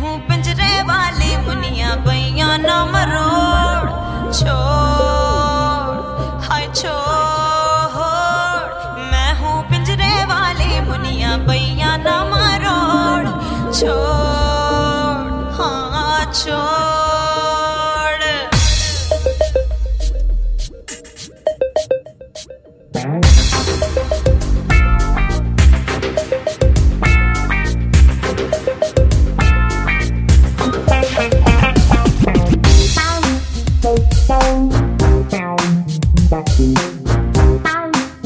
hope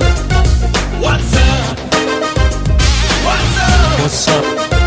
What's up? What's up? What's up?